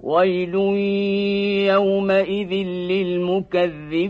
ويل يومئذ للمكذبين